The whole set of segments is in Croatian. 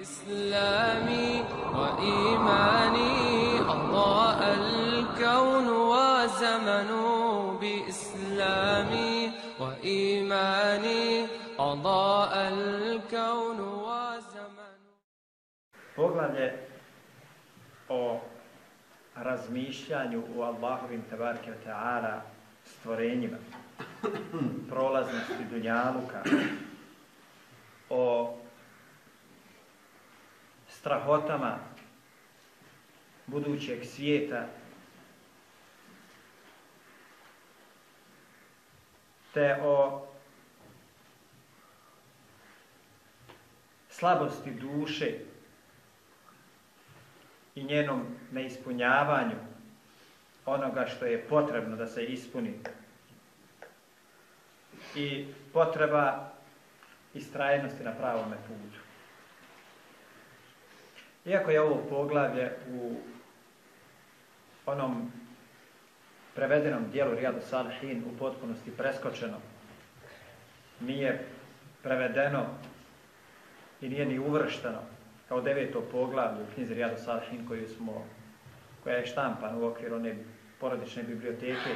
إسلامي وإيماني أضاء الكون وزمن بإسلامي وإيماني أضاء الكون وزمن Poglavlje o razmišljanju u Allahovim tebareke ve ta'ala stvorenjima, prolaznosti dunjaluka, o strahotama budućeg svijeta, te o slabosti duše i njenom neispunjavanju onoga što je potrebno da se ispuni i potreba istrajnosti na pravome putu. Iako je ovo poglavlje u onom prevedenom dijelu Rijadu Salihin u potpunosti preskočeno, nije prevedeno i nije ni uvršteno kao deveto poglavlje u knjizi Rijadu Salihin koju smo, koja je štampan u okviru one porodične biblioteke.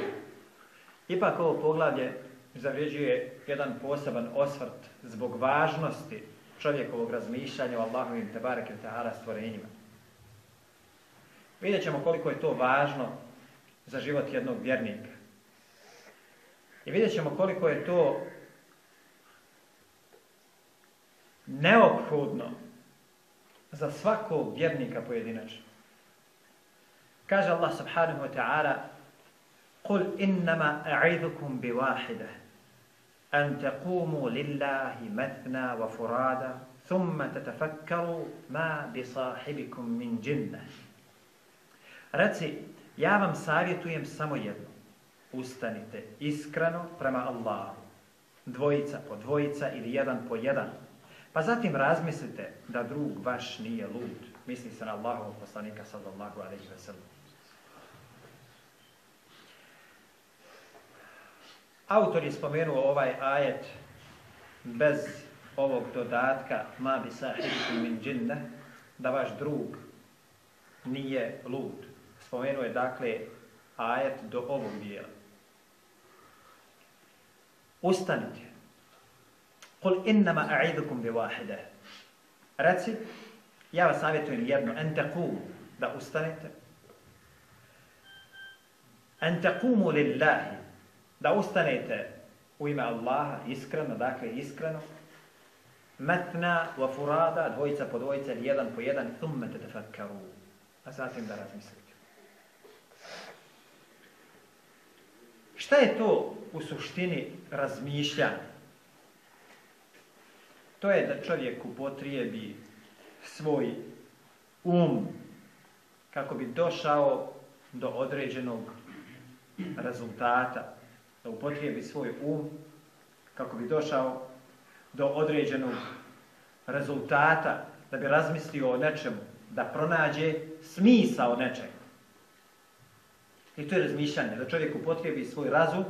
Ipak ovo poglavlje zavređuje jedan poseban osvrt zbog važnosti čovjekovog razmišljanja o Allahovim tebareke ta'ala stvorenjima. Vidjet ćemo koliko je to važno za život jednog vjernika. I vidjet ćemo koliko je to neophodno za svakog vjernika pojedinačno. Kaže Allah subhanahu wa ta'ala قل إنما أعيذكم بواحدة أن تقوموا لله مثنى وفرادا ثم تتفكروا ما بصاحبكم من جنة Reci, ja vam savjetujem samo jedno. Ustanite iskreno prema Allahu. Dvojica po dvojica ili jedan po jedan. Pa zatim razmislite da drug vaš nije lud. Misli se na Allahovog poslanika sallallahu alaihi wa sallam. Autor je spomenuo ovaj ajet bez ovog dodatka ma bi sahibikum min džinne, da vaš drug nije lud. Spomenuo je dakle ajet do ovog dijela. Ustanite. Kul innama a'idukum bi wahide. Reci, ja vas savjetujem jedno, en tequmu, da ustanete. En tequmu lillahi, da ustanete u ime Allaha iskreno, dakle iskreno, metna wa furada, dvojica po dvojica jedan po jedan, thumme te tefakkaru, a zatim da razmislite. Šta je to u suštini razmišljanja? To je da čovjek upotrijebi svoj um kako bi došao do određenog rezultata, da upotrijebi svoj um kako bi došao do određenog rezultata, da bi razmislio o nečemu, da pronađe smisao nečega. I to je razmišljanje, da čovjek upotrijebi svoj razum,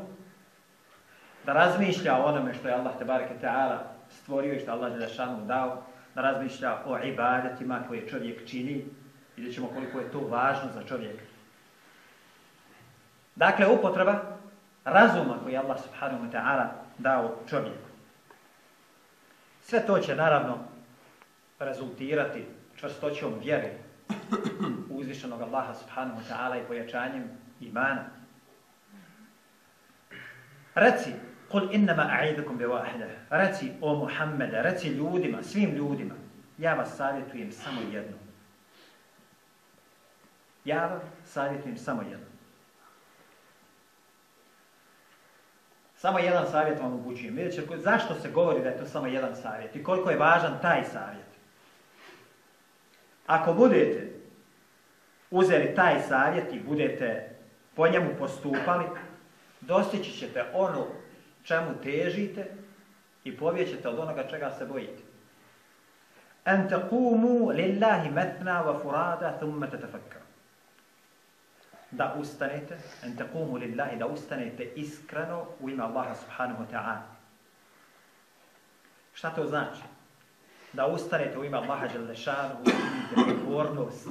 da razmišlja o onome što je Allah te bareke ta'ala stvorio i što Allah Đelešanu dao, da razmišlja o ibadetima koje čovjek čini, vidjet ćemo koliko je to važno za čovjeka. Dakle, upotreba razuma koji Allah subhanahu wa ta'ala dao čovjeku. Sve to će naravno rezultirati čvrstoćom vjere u uzvišenog Allaha subhanahu wa ta'ala i pojačanjem imana. Reci, Kul innama a'idukum bi wahida. Reci o Muhammede, reci ljudima, svim ljudima, ja vas savjetujem samo jedno. Ja vas savjetujem samo jedno. Samo jedan savjet vam upućujem. Vidjet ćete zašto se govori da je to samo jedan savjet i koliko je važan taj savjet. Ako budete uzeli taj savjet i budete po njemu postupali, dostići ćete ono čemu težite i povjećete od onoga čega se bojite. En lillahi metna wa furada thumma tatafakkaru. Da ustanete, en tequmu lillahi, da ustanete iskreno u ime Allaha subhanahu wa ta'ala. Šta to znači? da ustanete u ime Allaha Đelešanu i činite pokornost.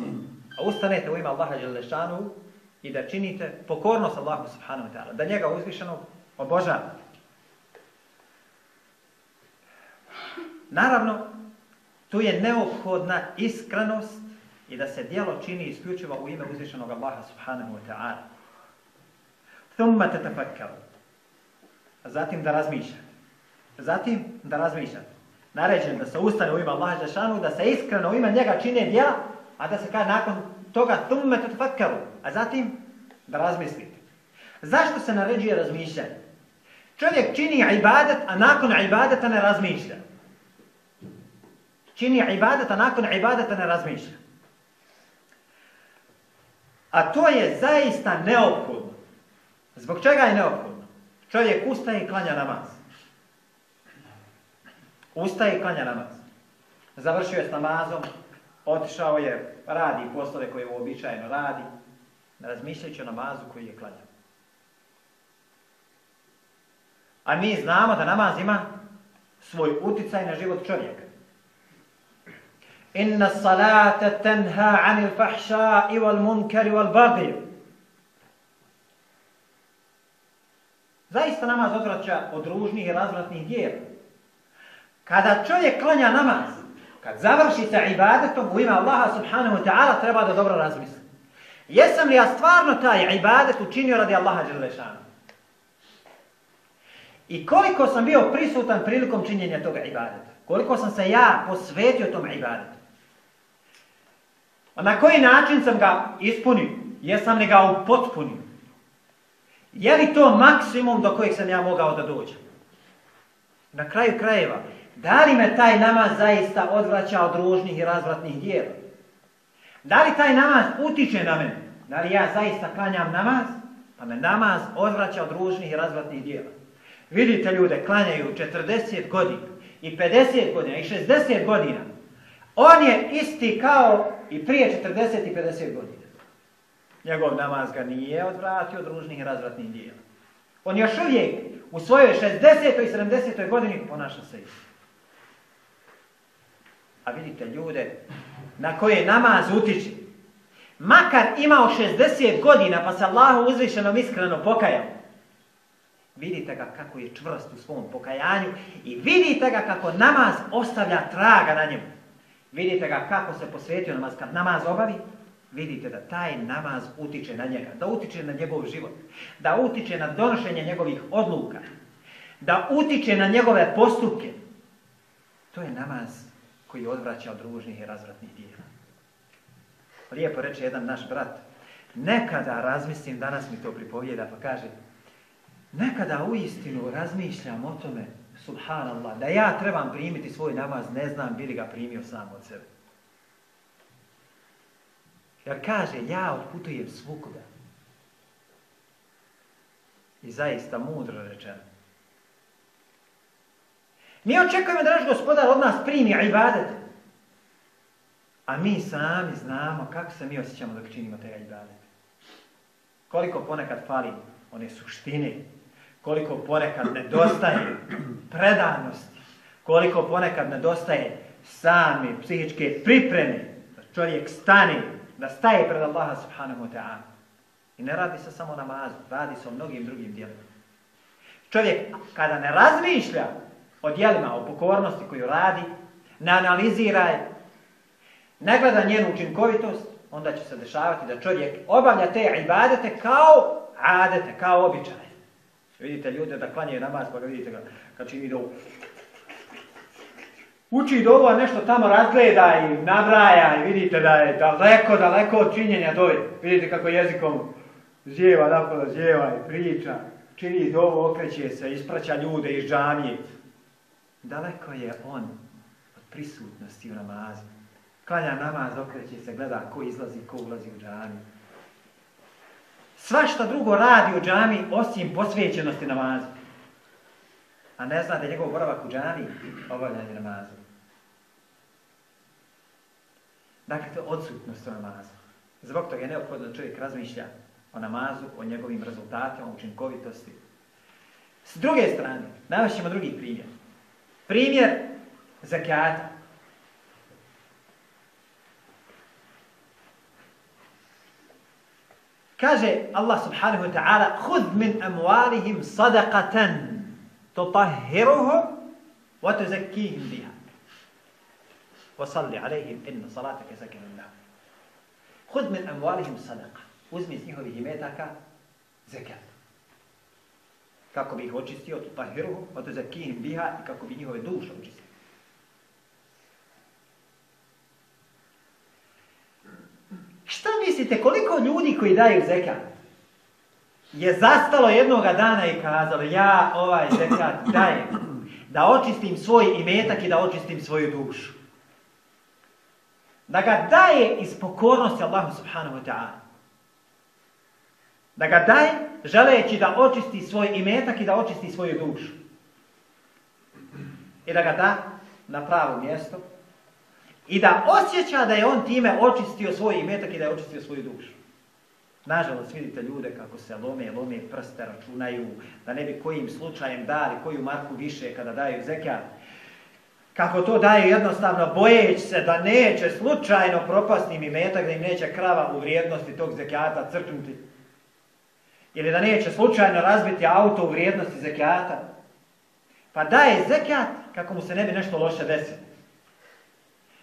A ustanete u ime Allaha Đelešanu i da činite pokornost Allahu subhanahu wa ta'ala. Da njega uzvišeno obožavate. Naravno, tu je neophodna iskrenost i da se dijelo čini isključivo u ime uzvišenog Allaha subhanahu wa ta'ala. Thumma tatafakkaru. Zatim da razmišljate. Zatim da razmišljate. Naređen da se ustane u ime Allaha Žešanu, da se iskreno u ime njega čine djela, a da se kaže nakon toga thumma tatafakkaru. A zatim da razmislite. Zašto se naređuje razmišljanje? Čovjek čini ibadet, a nakon ibadeta ne razmišlja. Čini ibadet, a nakon ibadeta ne razmišlja. A to je zaista neophodno. Zbog čega je neophodno? Čovjek ustaje i klanja namaz. Ustaje i klanja namaz. Završio je s namazom, otišao je, radi poslove koje uobičajeno radi, razmišljajući o namazu koji je klanjao. A mi znamo da namaz ima svoj uticaj na život čovjeka. Anil fahša i wal munkari wal bagir. Zaista namaz odvraća od ružnih i razvratnih dijela. Kada čovjek klanja namaz, kad završi sa ibadetom u ime Allaha subhanahu wa ta'ala, treba da dobro razmisli. Jesam li ja stvarno taj ibadet učinio radi Allaha? I koliko sam bio prisutan prilikom činjenja toga ibadeta? Koliko sam se ja posvetio tom ibadetu? A na koji način sam ga ispunio? Jesam li ga upotpunio? Je li to maksimum do kojeg sam ja mogao da dođem? Na kraju krajeva, da li me taj namaz zaista odvraća od ružnih i razvratnih dijela? Da li taj namaz utiče na mene? Da li ja zaista klanjam namaz? Pa me namaz odvraća od ružnih i razvratnih dijela. Vidite ljude, klanjaju 40 godina i 50 godina i 60 godina. On je isti kao i prije 40 i 50 godina. Njegov namaz ga nije odvratio od ružnih i razvratnih dijela. On još uvijek u svojoj 60. i 70. godini ponaša se isti. A vidite ljude na koje namaz utiče. Makar imao 60 godina pa se Allahu uzvišenom iskreno pokajao. Vidite ga kako je čvrst u svom pokajanju i vidite ga kako namaz ostavlja traga na njemu. Vidite ga kako se posvetio namaz. Kad namaz obavi, vidite da taj namaz utiče na njega, da utiče na njegov život, da utiče na donošenje njegovih odluka, da utiče na njegove postupke. To je namaz koji odvraća od ružnih i razvratnih dijela. Lijepo reče jedan naš brat, nekada razmislim, danas mi to pripovijeda, pa kaže, nekada u istinu razmišljam o tome, subhanallah, da ja trebam primiti svoj namaz, ne znam bili ga primio sam od sebe. Jer kaže, ja otputujem svukuda. I zaista mudro rečeno. Mi očekujemo da naš gospodar od nas primi ibadet. A mi sami znamo kako se mi osjećamo dok činimo te ibadet. Koliko ponekad fali one suštine, koliko ponekad nedostaje predanosti, koliko ponekad nedostaje same psihičke pripreme, da čovjek stane, da staje pred Allaha subhanahu wa ta'ala. I ne radi se samo namazu, radi se o mnogim drugim dijelima. Čovjek kada ne razmišlja o dijelima, o pokornosti koju radi, ne analizira je, ne gleda njenu učinkovitost, onda će se dešavati da čovjek obavlja te ibadete kao adete, kao običaje. Vidite ljude da klanjaju namaz, pa ga vidite ga, kad čini dovu. Uči dovu, a nešto tamo razgleda i nabraja i vidite da je daleko, daleko od činjenja dove. Vidite kako jezikom zjeva, napolo zjeva i priča. Čini dovu, okreće se, ispraća ljude iz džamije. Daleko je on od prisutnosti u namazu. Klanja namaz, okreće se, gleda ko izlazi, ko ulazi u džamiju. Svašta drugo radi u džami osim posvećenosti namazu. A ne zna da je njegov boravak u džami obavljanje namazu. Dakle, to je odsutnost u namazu. Zbog toga je neophodno da čovjek razmišlja o namazu, o njegovim rezultatima, o učinkovitosti. S druge strane, navaćemo drugi primjer. Primjer zakata. Kaže Allah subhanahu wa ta'ala Hud min amwalihim sadaqatan tutahhiruhum wa tuzakkihim biha. Wa salli alaihim inna salataka sakanun lahum. Hud min amwalihim sadaqa. Uzmi iz njihovih imetaka zekat. Kako bi ih očistio, tutahhiruhum wa tuzakkihim biha i kako bi njihove duše očistio. Šta mislite, koliko ljudi koji daju zekat je zastalo jednoga dana i kazalo ja ovaj zekat dajem da očistim svoj imetak i da očistim svoju dušu. Da ga daje iz pokornosti Allahu subhanahu wa ta'ala. Da ga daje želeći da očisti svoj imetak i da očisti svoju dušu. I da ga da na pravo mjesto i da osjeća da je on time očistio svoj imetak i da je očistio svoju dušu. Nažalost, vidite ljude kako se lome, lome prste, računaju, da ne bi kojim slučajem dali koju marku više kada daju zekat. Kako to daju jednostavno bojeći se da neće slučajno propasti im imetak, da im neće krava u vrijednosti tog zekata crknuti. Ili da neće slučajno razbiti auto u vrijednosti zekata. Pa daje zekat kako mu se ne bi nešto loše desilo.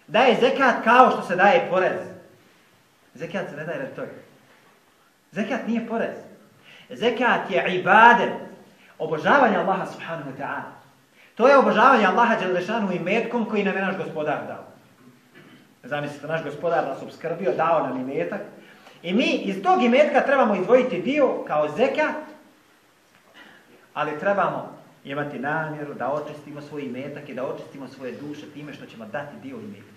Daje zekat kao što se daje porez. Zekat se ne daje toga. Zekat nije porez. Zekat je ibadet. Obožavanje Allaha subhanahu wa ta'ala. To je obožavanje Allaha Đelešanu i metkom koji nam je naš gospodar dao. Zamislite, naš gospodar nas obskrbio, dao nam imetak. I mi iz tog imetka trebamo izdvojiti dio kao zekat, ali trebamo imati namjeru da očistimo svoj imetak i da očistimo svoje duše time što ćemo dati dio imetka.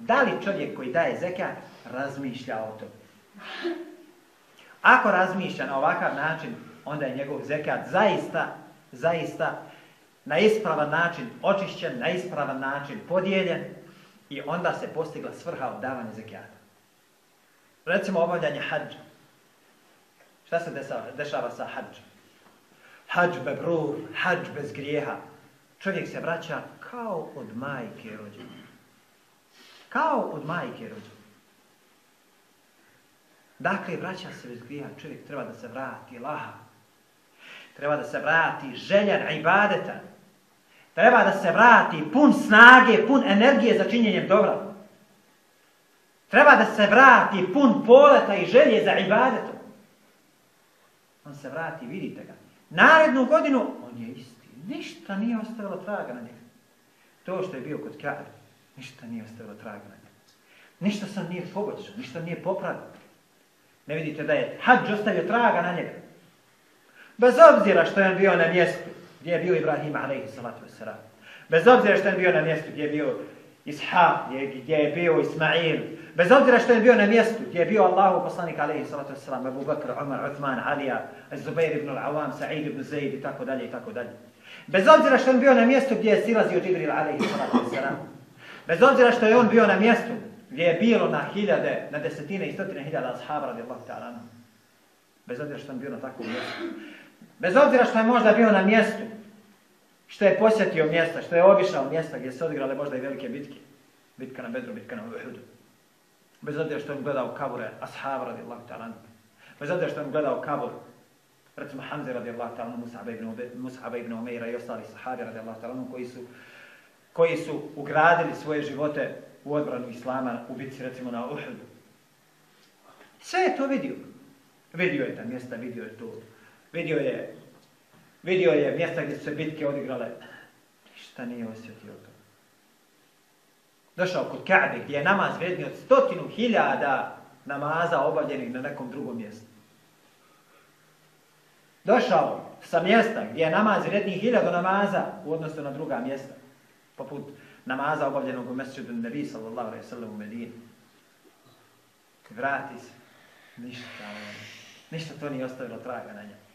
Da li čovjek koji daje zekat razmišlja o tome? Ako razmišlja na ovakav način, onda je njegov zekat zaista, zaista na ispravan način očišćen, na ispravan način podijeljen i onda se postigla svrha davanja zekata. Recimo obavljanje hađa. Šta se dešava, dešava sa hađom? Hađ bebrur, hađ bez grijeha. Čovjek se vraća kao od majke rođene. Kao od majke rođene. Dakle, vraća se bez grija, čovjek treba da se vrati laha. Treba da se vrati željan ibadeta. Treba da se vrati pun snage, pun energije za činjenjem dobra. Treba da se vrati pun poleta i želje za ibadetom. On se vrati, vidite ga. Narednu godinu, on je isti. Ništa nije ostavilo traga na njega. To što je bio kod Kabe, ništa nije ostavilo traga na njega. Ništa sam nije poboćao, ništa nije popravio. Ne vidite da je hađ ostavio traga na njega. Bez obzira što je on bio na mjestu gdje je bio Ibrahim alaihi salatu wasalam. Bez obzira što je bio na mjestu gdje je bio Ishaq, gdje je bio Ismail. Bez obzira što je bio na mjestu gdje je bio Allahu poslanik alaihi salatu wasalam, Abu Bakr, Umar, Uthman, Alija, Zubair ibn al-Awam, Sa'id ibn Zaid i tako dalje i tako dalje. Bez obzira što je bio na mjestu gdje je silazio Jibril alaihi salatu wasalam. Bez obzira što je on bio na mjestu gdje je bilo na hiljade, na desetine i stotine hiljada ashaba radijallahu ta'ala. Bez obzira što je bio na takvom mjestu. Bez obzira što je možda bio na mjestu, što je posjetio mjesta, što je obišao mjesta gdje se odigrale možda i velike bitke. Bitka na Bedru, bitka na Uhudu. Bez obzira što je gledao kabure ashaba radijallahu ta'ala. Bez obzira što je gledao kabur recimo Hamze radijallahu ta'ala, Mus'ab ibn, Mus'ab ibn Umeira i ostali sahabi radijallahu ta'ala, koji su, koji su ugradili svoje živote u odbranu Islama u bitci recimo na Uhudu. Sve je to vidio. Vidio je ta mjesta, vidio je to. Vidio je, vidio je mjesta gdje su se bitke odigrale. Ništa nije osjetio to. Došao kod Ka'be gdje je namaz vredni od stotinu hiljada namaza obavljenih na nekom drugom mjestu. Došao sa mjesta gdje je namaz vredni hiljadu namaza u odnosu na druga mjesta. Poput namaza obavljenog u mesečetu Nebi sallallahu alaihi sallam u Medini. Vrati se. Ništa, ništa to nije ostavilo traga na njemu.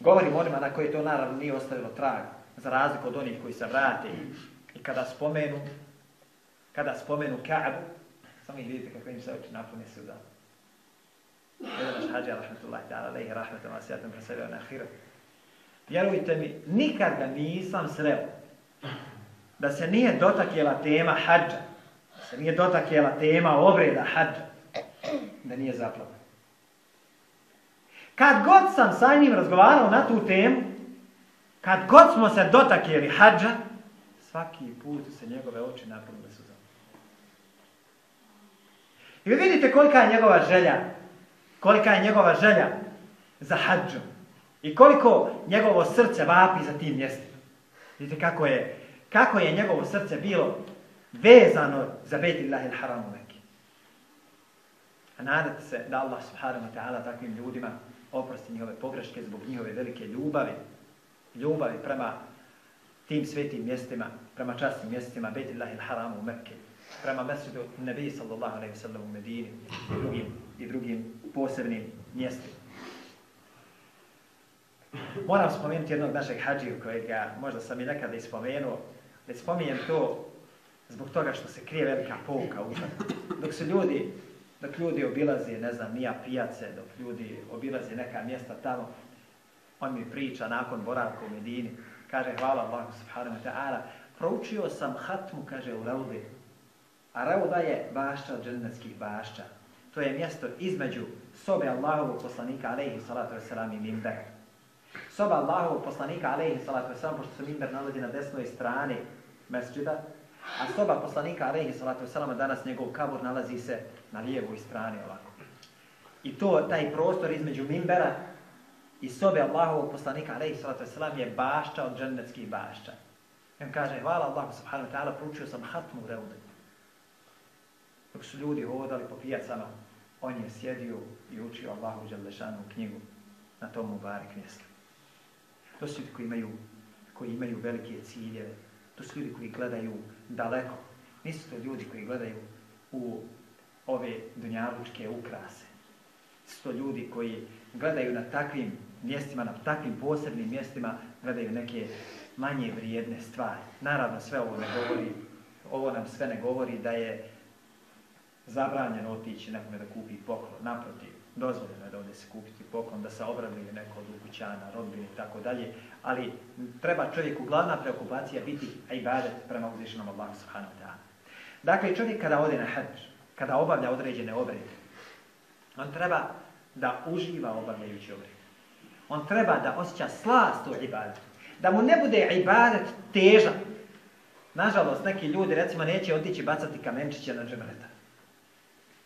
Govorim onima na koje to naravno nije ostavilo traga, za razliku od onih koji se vrate i kada spomenu, kada spomenu Ka'bu, samo ih vidite kako im se oči napune suda. Jedan naš hađa, rahmatullahi ta'ala, alaihi asijatom, rasavio na ahiru. Vjerujte mi, nikad ga nisam sreo da se nije dotakjela tema hađa, da se nije dotakjela tema obreda hađa, da nije zaplavan. Kad god sam sa njim razgovarao na tu temu, kad god smo se dotakjeli hađa, svaki put se njegove oči napunile su. I vi vidite kolika je njegova želja, kolika je njegova želja za hađom. I koliko njegovo srce vapi za tim mjestima. Vidite kako je, kako je njegovo srce bilo vezano za Bejt Allahi il-Haram u Mekke. A nadate se da Allah subhanahu wa ta'ala takvim ljudima oprosti njihove pogreške zbog njihove velike ljubavi. Ljubavi prema tim svetim mjestima, prema častnim mjestima Bejt Allahi il-Haram u Mekke. Prema mesridu Nabi sallallahu alaihi sallam u Medini i drugim posebnim mjestima. Moram spomenuti jednog našeg hađiju kojega možda sam i nekada ispomenuo. Ne spominjem to zbog toga što se krije velika pouka u Dok su ljudi, dok ljudi obilaze, ne znam, nija pijace, dok ljudi obilaze neka mjesta tamo, on mi priča nakon boravka u Medini, kaže hvala Allahu subhanahu wa ta'ala, proučio sam hatmu, kaže u Raudi, a Rauda je bašća džennetskih bašća. To je mjesto između sobe Allahovog poslanika, alaihi salatu wasalam i mimbera. Soba Allahovog poslanika, alaihi salatu wasalam, pošto se mimber nalazi na desnoj strani mesđida, a soba poslanika, alaihi salatu wasalam, danas njegov kabur nalazi se na lijevoj strani ovako. I to, taj prostor između mimbera i sobe Allahovog poslanika, alaihi salatu wasalam, je bašća od džennetskih bašća. I on kaže, hvala Allahu subhanahu wa ta'ala, proučio sam hatmu u Reudu. Dok su ljudi hodali po pijacama, on je sjedio i učio Allahu Đalešanu knjigu na tom Mubarak mjestu. To su ljudi koji imaju, koji imaju velike ciljeve. To su ljudi koji gledaju daleko. Nisu to ljudi koji gledaju u ove dunjalučke ukrase. Su to ljudi koji gledaju na takvim mjestima, na takvim posebnim mjestima, gledaju neke manje vrijedne stvari. Naravno, sve ovo ne govori, ovo nam sve ne govori da je zabranjeno otići nekome da kupi poklon. Naprotiv, dozvoljeno je da ovdje se kupiti poklon, da se obraduje neko od ukućana, rodbine i tako dalje, ali treba čovjeku glavna preokupacija biti ibadet prema uzvišenom Allahu subhanahu wa ta'ala. Dakle, čovjek kada ode na hađ, kada obavlja određene obrede, on treba da uživa obavljajući obrede. On treba da osjeća slast u ibadetu. Da mu ne bude ibadet težak. Nažalost, neki ljudi, recimo, neće otići bacati kamenčiće na džemreta.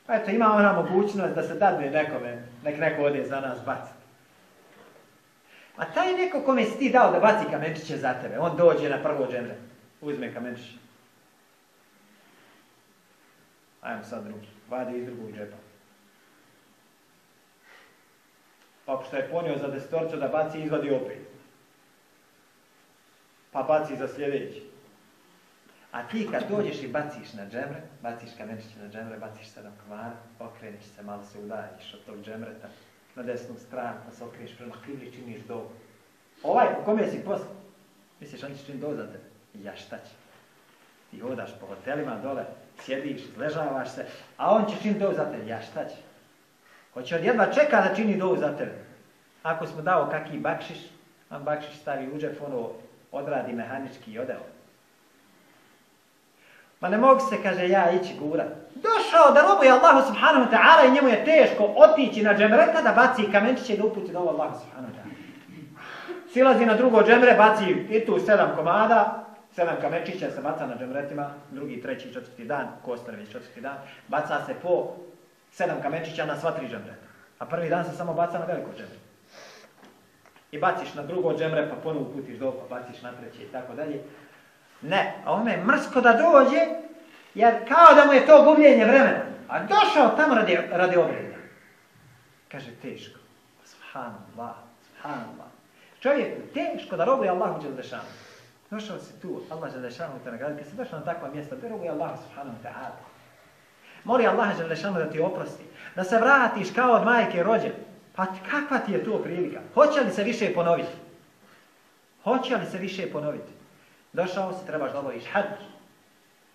Pa eto, ima ona mogućnost da se dadne nekome, nek neko ode za nas baciti. A taj neko kome si ti dao da baci kamenčiće za tebe, on dođe na prvo džemre, uzme kamenčiće. Ajmo sad drugi, vadi iz drugog džepa. Pa što je ponio za desetorcu da baci, izvadi opet. Pa baci za sljedeći. A ti kad dođeš i baciš na džemre, baciš kamenčiće na džemre, baciš sedam komara, okreniš se, malo se udaljiš od tog džemreta na desnu stranu, pa se okreniš prema kibli, činiš dovu. Ovaj, u kome si posle? Misliš, on će čini dovu za tebe? Ja šta će? Ti hodaš po hotelima dole, sjediš, ležavaš se, a on će čini dovu za tebe? Ja šta će? Hoće od jedva čeka da čini dovu za tebe. Ako smo dao kakvi bakšiš, on bakšiš stavi u džep, ono odradi mehanički i odeo. Ma ne mogu se, kaže, ja ići gura. Došao da robuje Allahu subhanahu wa ta'ala i njemu je teško otići na džemreta da baci kamenčiće i da uputi do Allahu subhanahu ta'ala. Silazi na drugo džemre, baci i tu sedam komada, sedam kamenčića se baca na džemretima, drugi, treći, četvrti dan, kostar već četvrti dan, baca se po sedam kamenčića na sva tri džemreta. A prvi dan se samo baca na veliko džemre. I baciš na drugo džemre, pa ponovo uputiš do, pa baciš na treće i tako dalje. Ne, a on je mrsko da dođe, jer kao da mu je to gubljenje vremena. A došao tamo radi, radi obreda. Kaže, teško. Subhanallah, subhanallah. Čovjeku, teško da robuje Allahu Đelešanu. Došao si tu, Allah Đelešanu te nagradi. Kad si došao na takva mjesta, da robuje Allahu subhanahu ta'ala. Moli Allah Đelešanu da ti oprosti. Da se vratiš kao od majke rođe. Pa kakva ti je to prilika? Hoće li se više ponoviti? Hoće li se više ponoviti? Došao si, trebaš da obaviš hađ.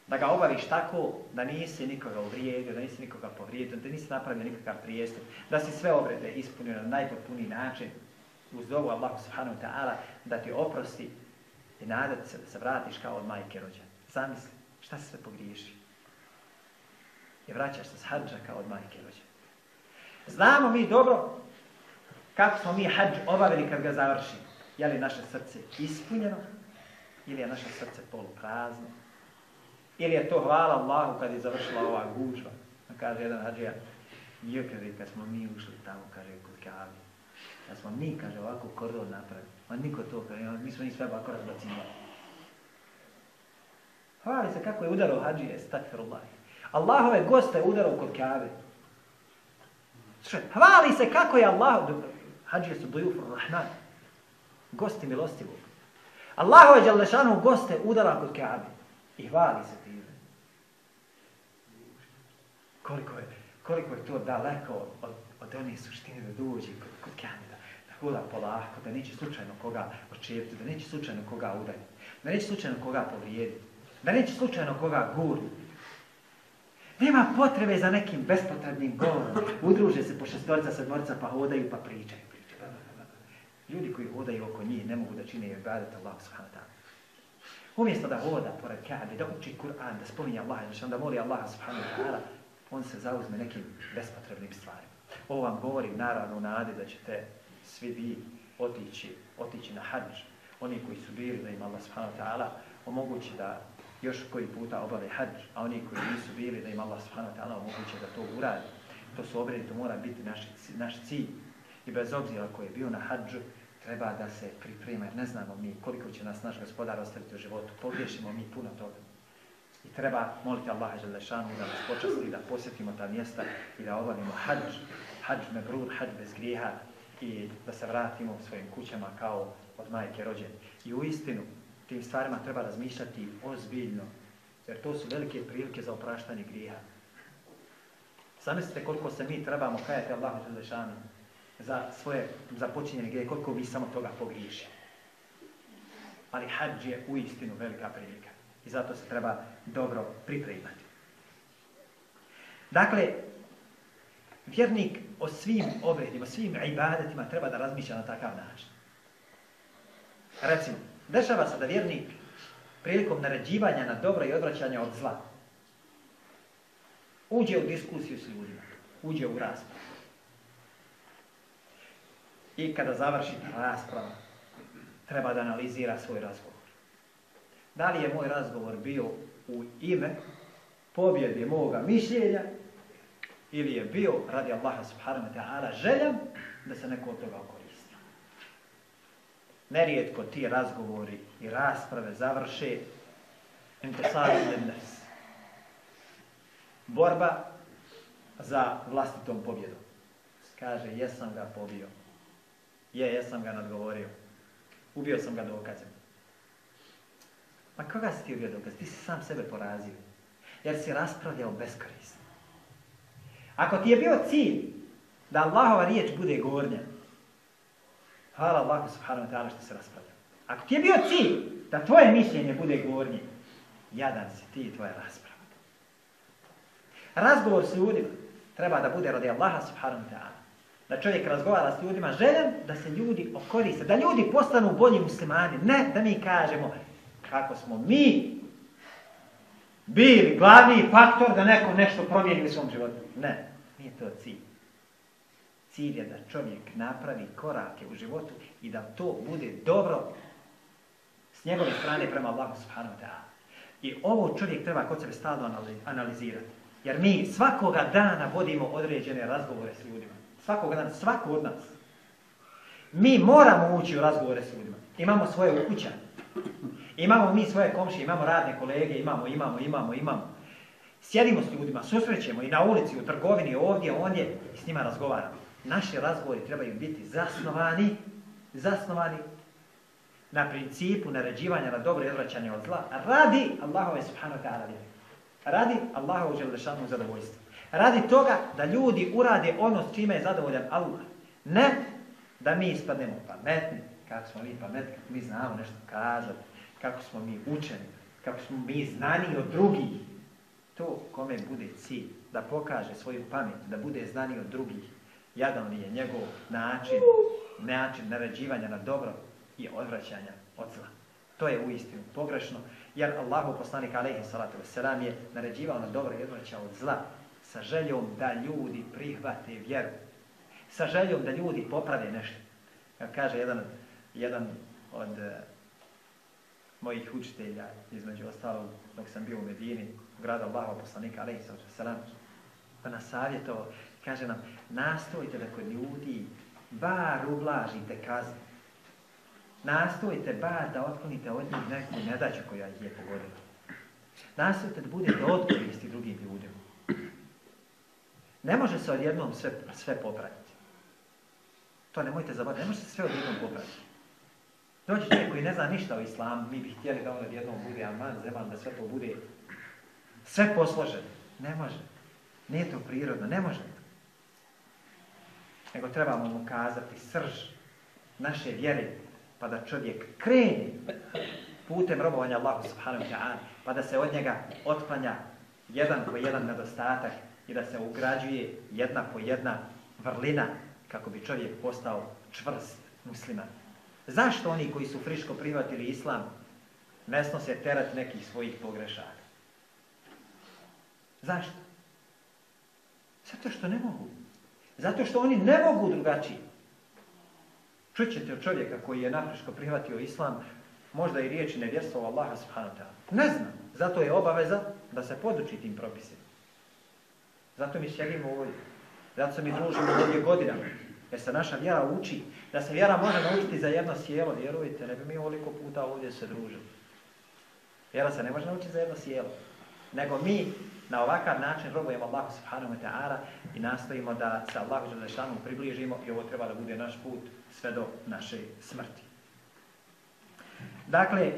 Da ga obaviš tako da nisi nikoga uvrijedio, da nisi nikoga povrijedio, da nisi napravio nikakav prijestup, da si sve obrede ispunio na najpotpuniji način uz dovu Allahu subhanahu wa ta'ala da ti oprosti i nadati se da se vratiš kao od majke rođa. Zamisli, šta se sve pogriješi? I vraćaš se s hađa kao od majke rođa. Znamo mi dobro kako smo mi hađ obavili kad ga završimo. Je li naše srce ispunjeno ili je naše srce poluprazno? Ili je to hvala Allahu kad je završila ova gužva? Kaže jedan hađija, je kaže, kad smo mi ušli tamo, kaže, kod Kabe. Kad smo mi, kaže, ovako kordon napravili. Ma niko to, kaže, mi smo njih sve ovako razbacivali. Hvali se kako je udarao hađije, stakfirullah. Allahove goste udarao kod Kabe. Hvali se kako je Allah, hađije su dojufur rahman, gosti milostivog. Allahove Đalešanu goste udara kod Kabe i hvali se time. Koliko je, koliko je to daleko od, od one suštine da dođe kod, kod Kabe, da, da hoda polako, da neće slučajno koga očepiti, da neće slučajno koga udariti, da neće slučajno koga povrijediti, da neće slučajno koga guriti. Nema potrebe za nekim bespotrebnim govorom. Udruže se po šestorica, sedmorica, pa hodaju, pa pričaju. Ljudi koji hodaju oko njih ne mogu da čine ibadet Allah subhanahu ta'ala. Umjesto da hoda pored Kaabe, da uči Kur'an, da spominje Allah, znači onda moli Allah subhanahu ta'ala, on se zauzme nekim bespotrebnim stvarima. Ovo vam govorim naravno u nade da ćete svi vi otići, otići na hađ. Oni koji su bili da im Allah subhanahu ta'ala omogući da još koji puta obave hađ, a oni koji nisu bili da im Allah subhanahu wa ta'ala omoguće da to uradi. To su obredi, to mora biti naš, naš cilj. I bez obzira ko je bio na hađu, treba da se priprema, ne znamo mi koliko će nas naš gospodar ostaviti u životu. Pogriješimo mi puno toga. I treba moliti Allaha Želešanu da nas počasti, da posjetimo ta mjesta i da obavimo hađ, hađ mebrur, hađ bez grijeha i da se vratimo svojim kućama kao od majke rođene. I u istinu, tim stvarima treba razmišljati ozbiljno, jer to su velike prilike za opraštanje grijeha. Zamislite koliko se mi trebamo kajati Allahu Đelešanu za svoje započinjene grijehe, koliko mi samo toga pogriješimo. Ali hađ je u istinu velika prilika i zato se treba dobro pripremati. Dakle, vjernik o svim obredima, svim ibadetima treba da razmišlja na takav način. Recimo, Dešava se da vjernik prilikom naređivanja na dobro i odvraćanja od zla uđe u diskusiju s ljudima, uđe u raspravu. I kada završi rasprava, treba da analizira svoj razgovor. Da li je moj razgovor bio u ime pobjede moga mišljenja ili je bio radi Allaha subhanahu wa ta'ala željan da se neko od toga okori. Nerijetko ti razgovori i rasprave završe intesadu nes. Borba za vlastitom pobjedom. Kaže, jesam ga pobio. Je, jesam ga nadgovorio. Ubio sam ga dokazem. Ma koga si ti ubio dokaz? Ti si sam sebe porazio. Jer si raspravljao beskorisno. Ako ti je bio cilj da Allahova riječ bude gornja, Hvala Allahu subhanahu wa ta'ala što se raspravlja. Ako ti je bio cilj da tvoje mišljenje bude gornje, jadan si ti i tvoja rasprava. Razgovor s ljudima treba da bude radi Allaha subhanahu wa ta'ala. Da čovjek razgovara s ljudima željen da se ljudi okoriste, da ljudi postanu bolji muslimani. Ne da mi kažemo kako smo mi bili glavni faktor da neko nešto promijeni u svom životu. Ne, nije to cilj. Cilj je da čovjek napravi korake u životu i da to bude dobro s njegove strane prema Allahu subhanahu wa ta'ala. I ovo čovjek treba kod sebe stalno analizirati. Jer mi svakoga dana vodimo određene razgovore s ljudima. Svakoga dana, svako od nas. Mi moramo ući u razgovore s ljudima. Imamo svoje ukuća. Imamo mi svoje komšije, imamo radne kolege, imamo, imamo, imamo, imamo. Sjedimo s ljudima, susrećemo i na ulici, u trgovini, ovdje, ondje i s njima razgovaramo naši razgovori trebaju biti zasnovani, zasnovani na principu naređivanja na dobro i od zla, radi Allahove subhanahu wa ta'ala. Radi Allahovu želešanu zadovoljstva. Radi toga da ljudi urade ono s čime je zadovoljan Allah. Ne da mi ispadnemo pametni, kako smo mi pametni, kako mi znamo nešto kazati, kako smo mi učeni, kako smo mi znani od drugih. To kome bude cilj, da pokaže svoju pamet, da bude znani od drugih, jadan li je njegov način, način naređivanja na dobro i odvraćanja od zla. To je uistinu pogrešno, jer Allahu poslanik alejhi salatu vesselam je naređivao na dobro i odvraćao od zla sa željom da ljudi prihvate vjeru, sa željom da ljudi poprave nešto. Kaže jedan, jedan od e, mojih učitelja, između ostalog, dok sam bio u Medini, u gradu Allahova poslanika, ali pa nas savjetovao, kaže nam, nastojite da kod ljudi bar ublažite kaznu. Nastojite bar da otklonite od njih neku nedaću koja ih je pogodila. Nastojite da budete odkoristi drugim ljudima. Ne može se odjednom sve, sve popraviti. To nemojte zaboraviti, ne može se sve odjednom popraviti. Dođe čovjek koji ne zna ništa o islamu, mi bi htjeli da on odjednom bude aman, zeman, da sve to bude sve posloženo. Ne može. Nije to prirodno, ne može. Nego trebamo mu kazati srž naše vjere, pa da čovjek kreni putem robovanja Allahu subhanahu wa ta'ala, pa da se od njega otklanja jedan po jedan nedostatak i da se ugrađuje jedna po jedna vrlina kako bi čovjek postao čvrst musliman. Zašto oni koji su friško prihvatili islam ne snose teret nekih svojih pogrešaka? Zašto? Zato što ne mogu. Zato što oni ne mogu drugačije. Čućete od čovjeka koji je nafriško prihvatio islam, možda i riječi nevjerstva Allaha subhanahu. Ne znam. Zato je obaveza da se poduči tim propisima. Zato mi sjedimo ovdje. Zato se mi družimo ovdje godinama. Jer se naša vjera uči. Da se vjera može naučiti za jedno sjelo, vjerujte, ne bi mi ovoliko puta ovdje se družili. Vjera se ne može naučiti za jedno sjelo. Nego mi na ovakav način robujemo Allahu subhanahu wa ta'ala i nastojimo da se Allahu približimo i ovo treba da bude naš put sve do naše smrti. Dakle,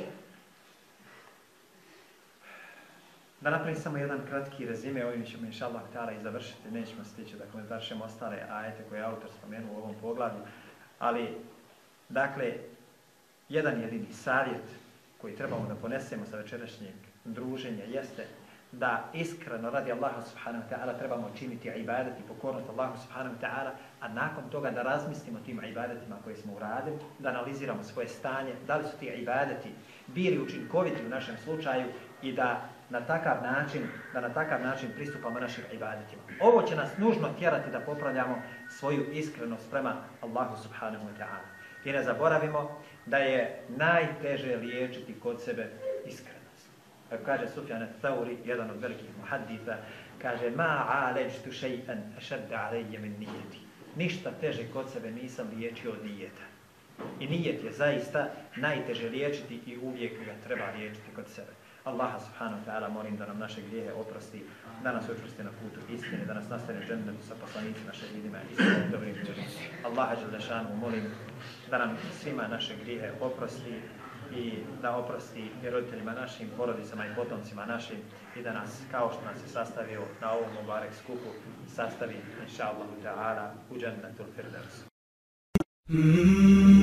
Da napravim samo jedan kratki rezime, ovim ćemo inša Allah i završiti, nećemo stići da komentaršemo ostale ajete koje je autor spomenuo u ovom pogledu, ali, dakle, jedan jedini savjet koji trebamo da ponesemo sa večerašnjeg druženja jeste da iskreno radi Allaha subhanahu wa ta'ala trebamo činiti ibadet i pokornost Allahu subhanahu wa ta'ala, a nakon toga da razmislimo tim ibadetima koje smo uradili, da analiziramo svoje stanje, da li su ti ibadeti bili učinkoviti u našem slučaju i da na takav način, da na takav način pristupamo našim ibadetima. Ovo će nas nužno tjerati da popravljamo svoju iskrenost prema Allahu subhanahu wa ta'ala. I ne zaboravimo da je najteže liječiti kod sebe iskrenost. Kako kaže Sufjan Thauri, jedan od velikih muhaddita, kaže ma aleđtu še'an ašadda alejje min nijeti. Ništa teže kod sebe nisam liječio od nijeta. I nijet je zaista najteže liječiti i uvijek ga treba liječiti kod sebe. Allaha subhanahu wa ta'ala molim da nam naše grijehe oprosti, da nas učvrsti na putu istine, da nas nastane džennetu sa poslanicima, šehidima i svim dobrim ljudima. Allaha Đelešanu molim da nam svima naše grijehe oprosti i da oprosti i roditeljima našim, porodicama i potomcima našim i da nas, kao što nas je sastavio na ovom Mubarek skupu, sastavi, inša Allahu ta'ala, u džennetu l-Firdevsu. Mm.